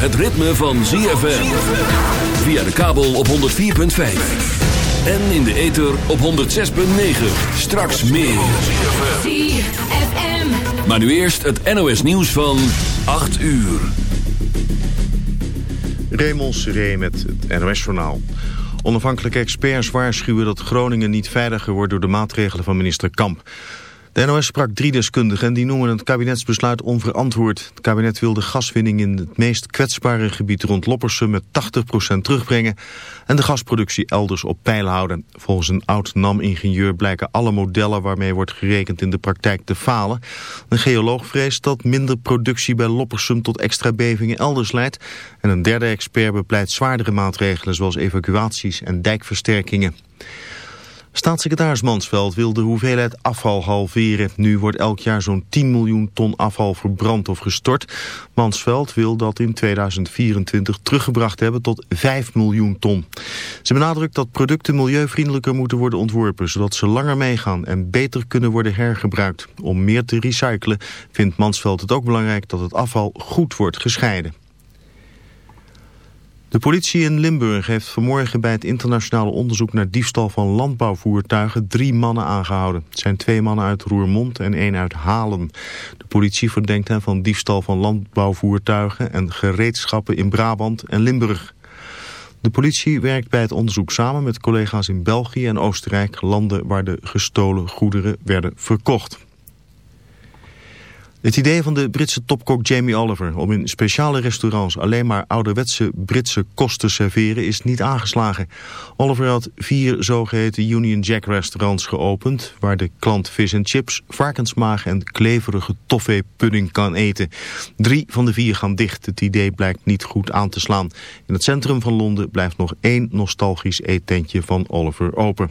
het ritme van ZFM. Via de kabel op 104.5. En in de ether op 106.9. Straks meer. ZFM. Maar nu eerst het NOS nieuws van 8 uur. Raymond Seré met het NOS-journaal. Onafhankelijke experts waarschuwen dat Groningen niet veiliger wordt door de maatregelen van minister Kamp. De NOS sprak drie deskundigen en die noemen het kabinetsbesluit onverantwoord. Het kabinet wil de gaswinning in het meest kwetsbare gebied rond Loppersum met 80% terugbrengen en de gasproductie elders op peil houden. Volgens een oud-NAM-ingenieur blijken alle modellen waarmee wordt gerekend in de praktijk te falen. Een geoloog vreest dat minder productie bij Loppersum tot extra bevingen elders leidt. En een derde expert bepleit zwaardere maatregelen zoals evacuaties en dijkversterkingen. Staatssecretaris Mansveld wil de hoeveelheid afval halveren. Nu wordt elk jaar zo'n 10 miljoen ton afval verbrand of gestort. Mansveld wil dat in 2024 teruggebracht hebben tot 5 miljoen ton. Ze benadrukt dat producten milieuvriendelijker moeten worden ontworpen... zodat ze langer meegaan en beter kunnen worden hergebruikt. Om meer te recyclen vindt Mansveld het ook belangrijk dat het afval goed wordt gescheiden. De politie in Limburg heeft vanmorgen bij het internationale onderzoek naar diefstal van landbouwvoertuigen drie mannen aangehouden. Het zijn twee mannen uit Roermond en één uit Halen. De politie verdenkt hen van diefstal van landbouwvoertuigen en gereedschappen in Brabant en Limburg. De politie werkt bij het onderzoek samen met collega's in België en Oostenrijk, landen waar de gestolen goederen werden verkocht. Het idee van de Britse topkok Jamie Oliver om in speciale restaurants alleen maar ouderwetse Britse kost te serveren is niet aangeslagen. Oliver had vier zogeheten Union Jack restaurants geopend waar de klant vis en chips, varkensmaag en kleverige toffee pudding kan eten. Drie van de vier gaan dicht. Het idee blijkt niet goed aan te slaan. In het centrum van Londen blijft nog één nostalgisch eetentje van Oliver open.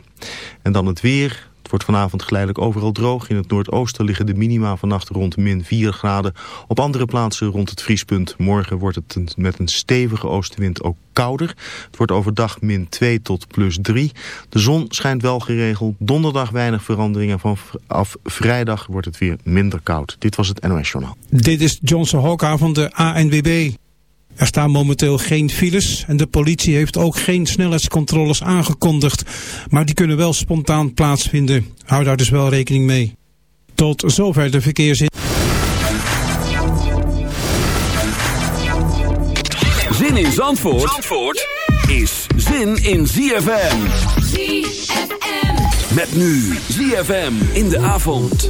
En dan het weer. Het wordt vanavond geleidelijk overal droog. In het noordoosten liggen de minima vannacht rond min 4 graden. Op andere plaatsen rond het vriespunt. Morgen wordt het met een stevige oostenwind ook kouder. Het wordt overdag min 2 tot plus 3. De zon schijnt wel geregeld. Donderdag weinig veranderingen. Vanaf vrijdag wordt het weer minder koud. Dit was het NOS Journaal. Dit is Johnson Hokka van de ANWB. Er staan momenteel geen files en de politie heeft ook geen snelheidscontroles aangekondigd. Maar die kunnen wel spontaan plaatsvinden. Hou daar dus wel rekening mee. Tot zover de verkeersin. Zin in Zandvoort, Zandvoort is zin in ZFM. ZFM. Met nu ZFM in de avond.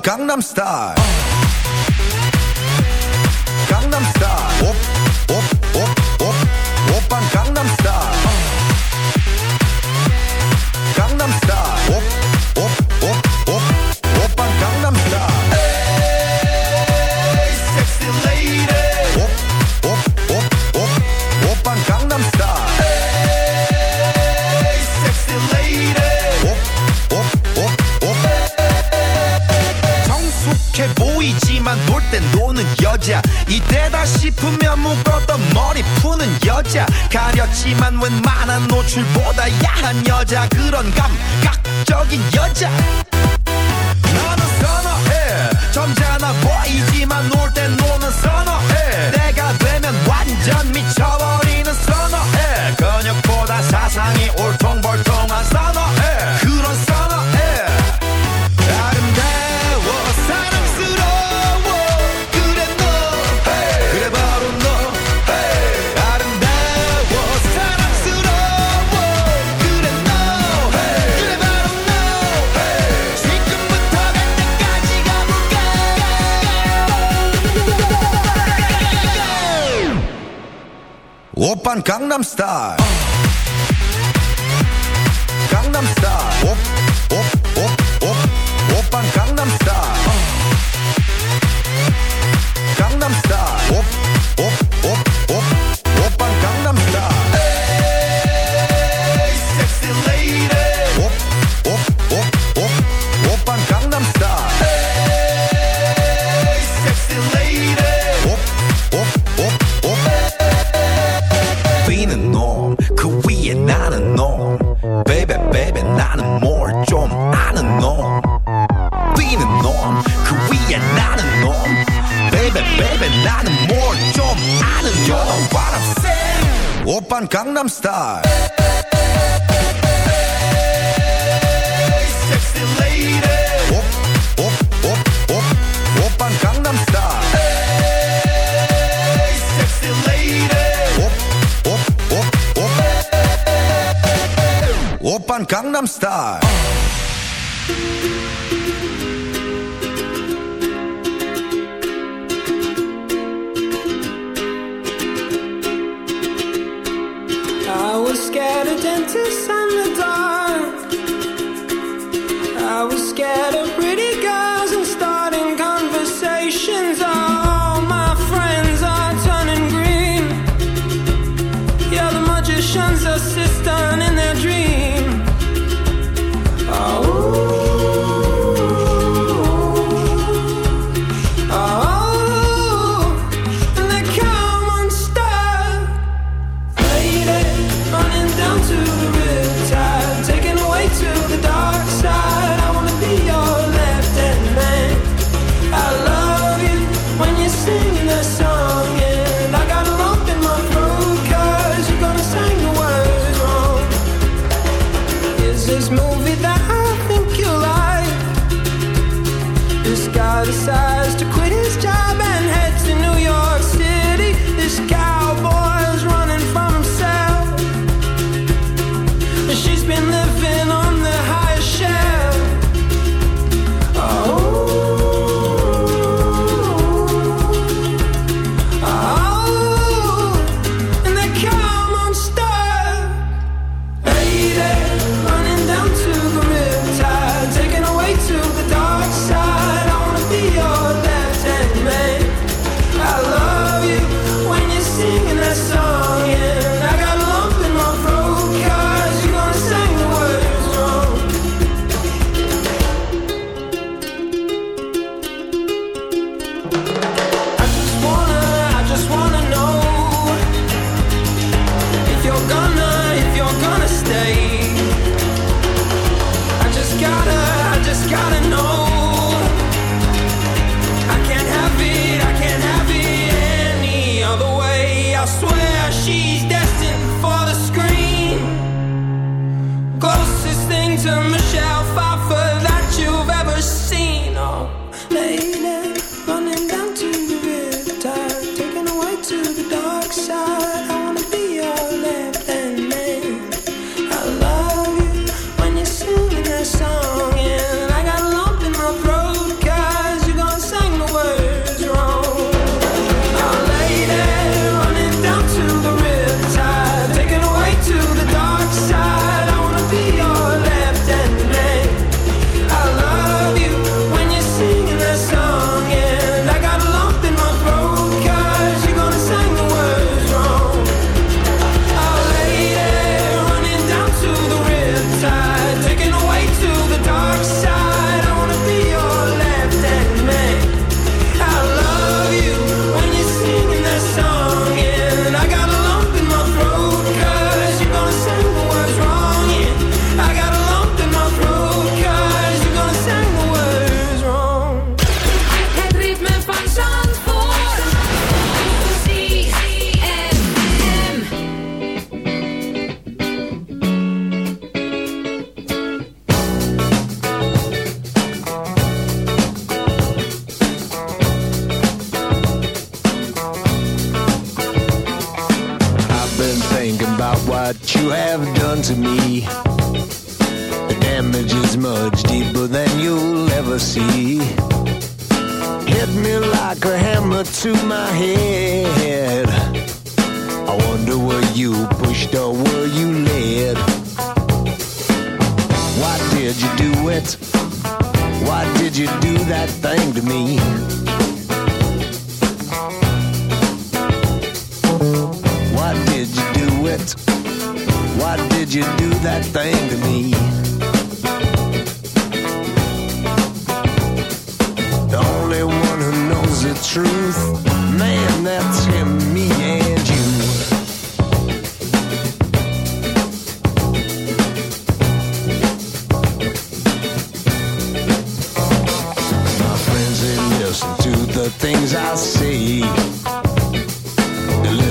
Gangnam Style. 맞아 그런 감.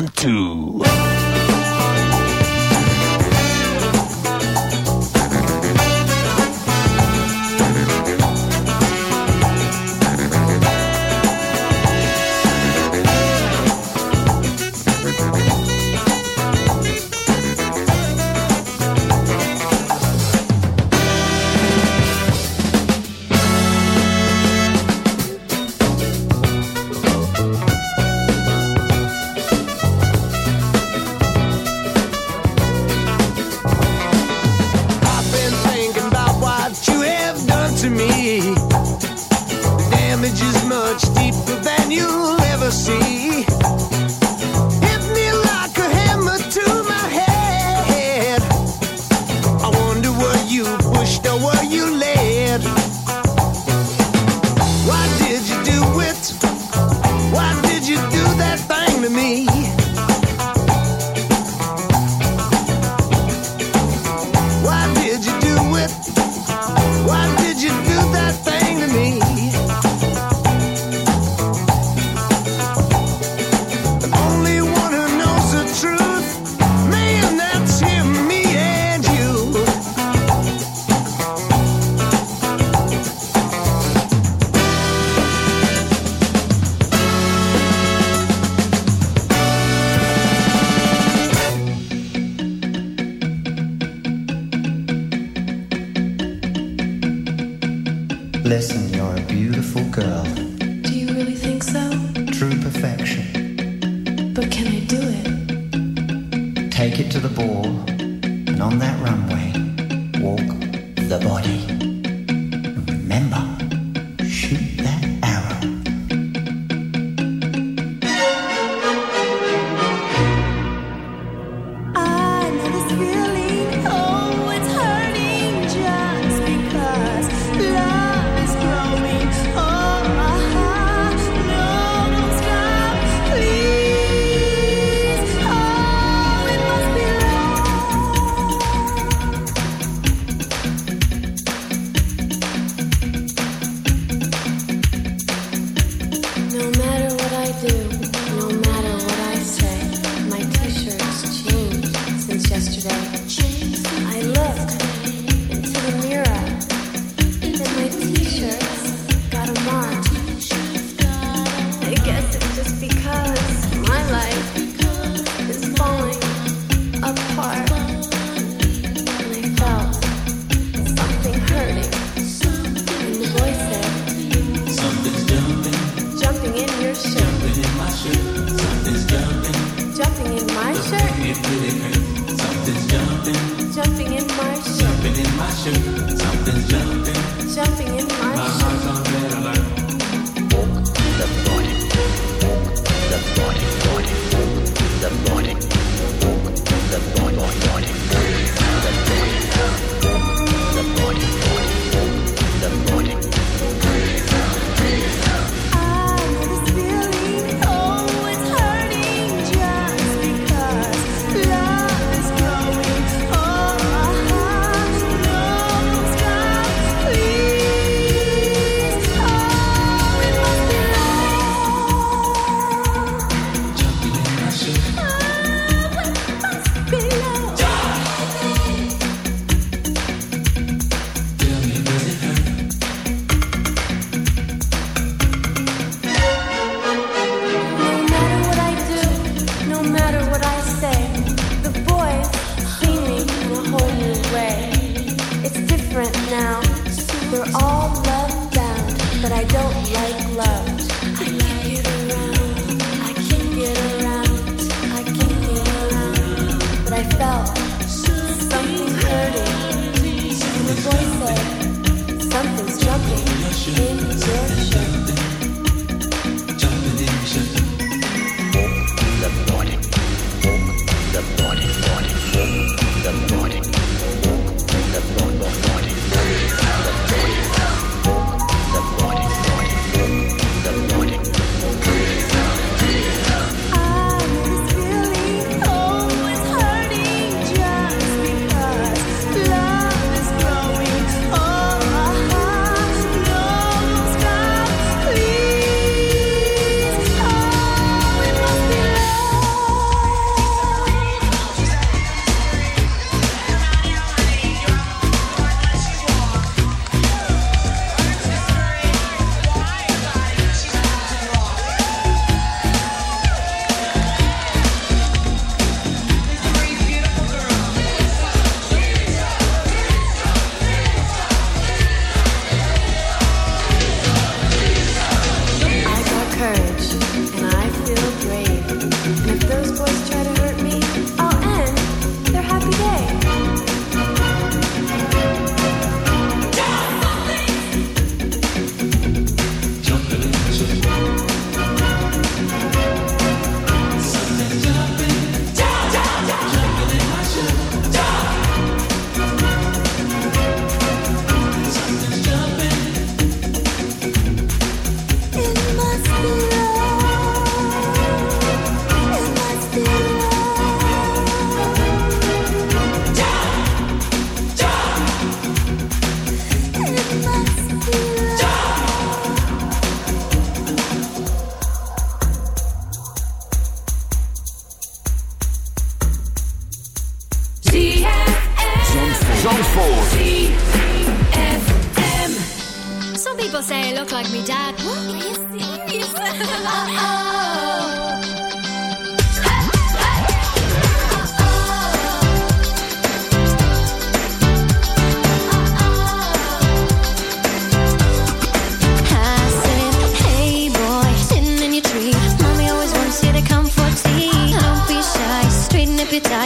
One two. to the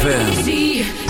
ZFM.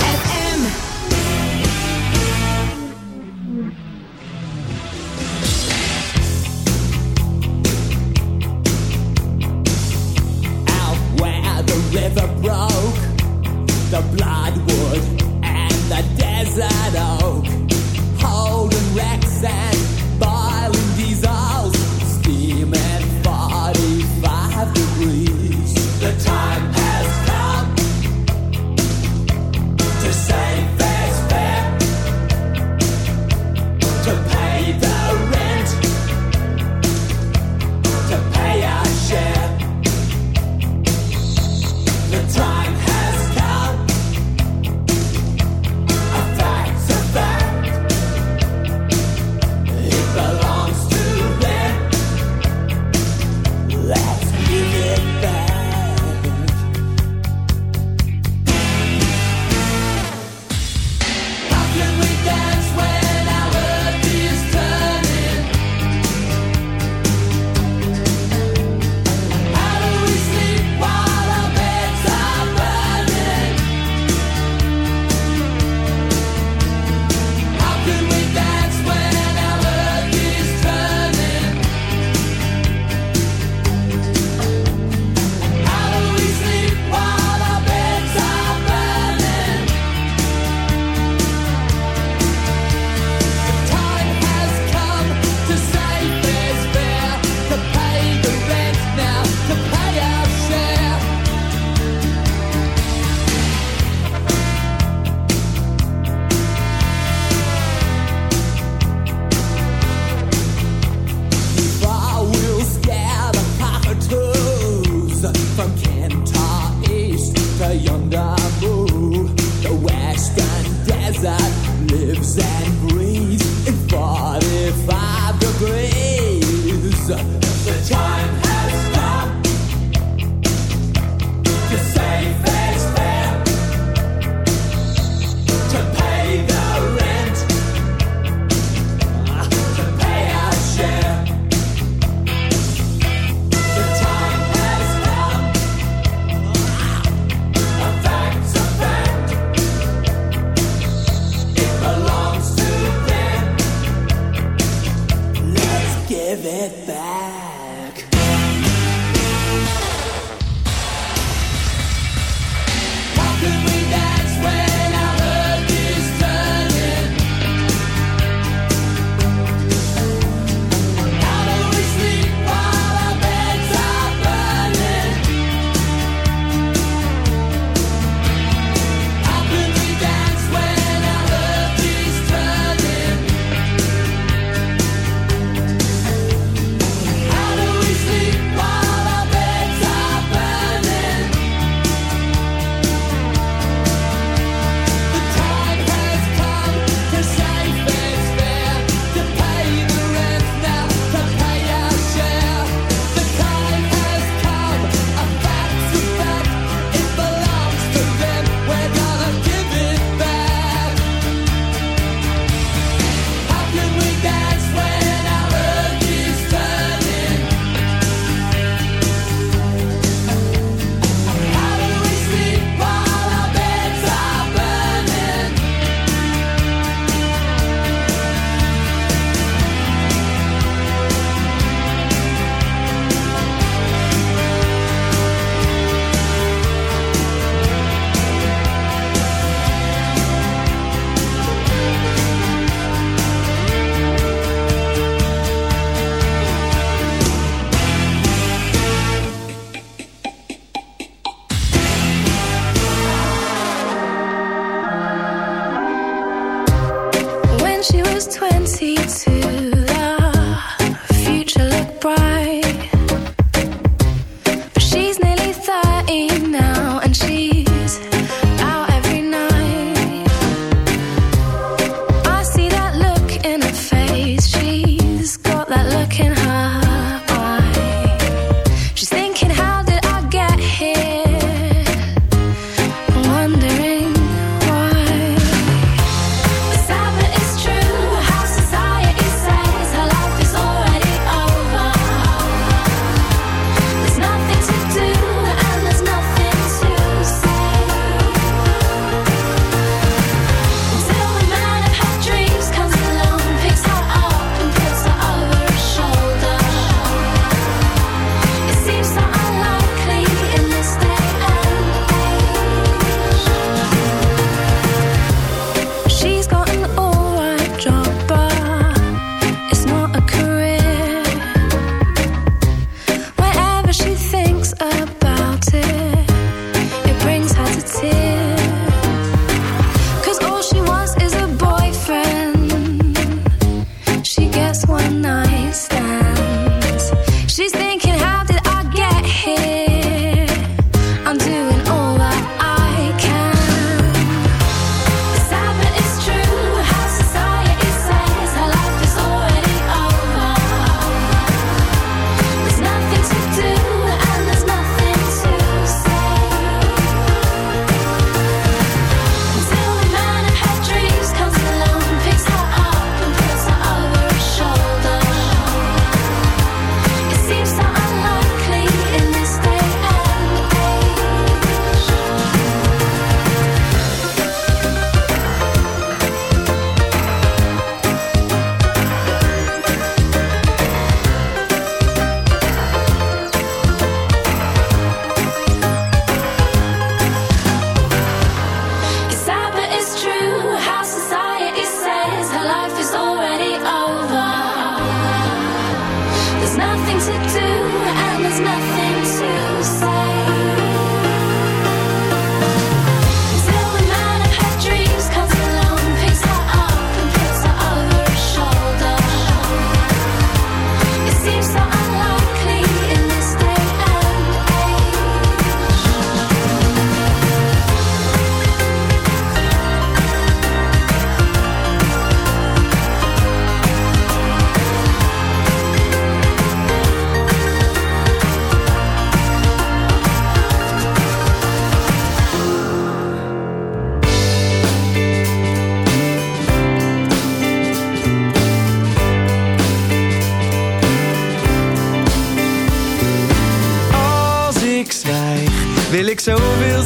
my style.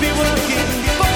be working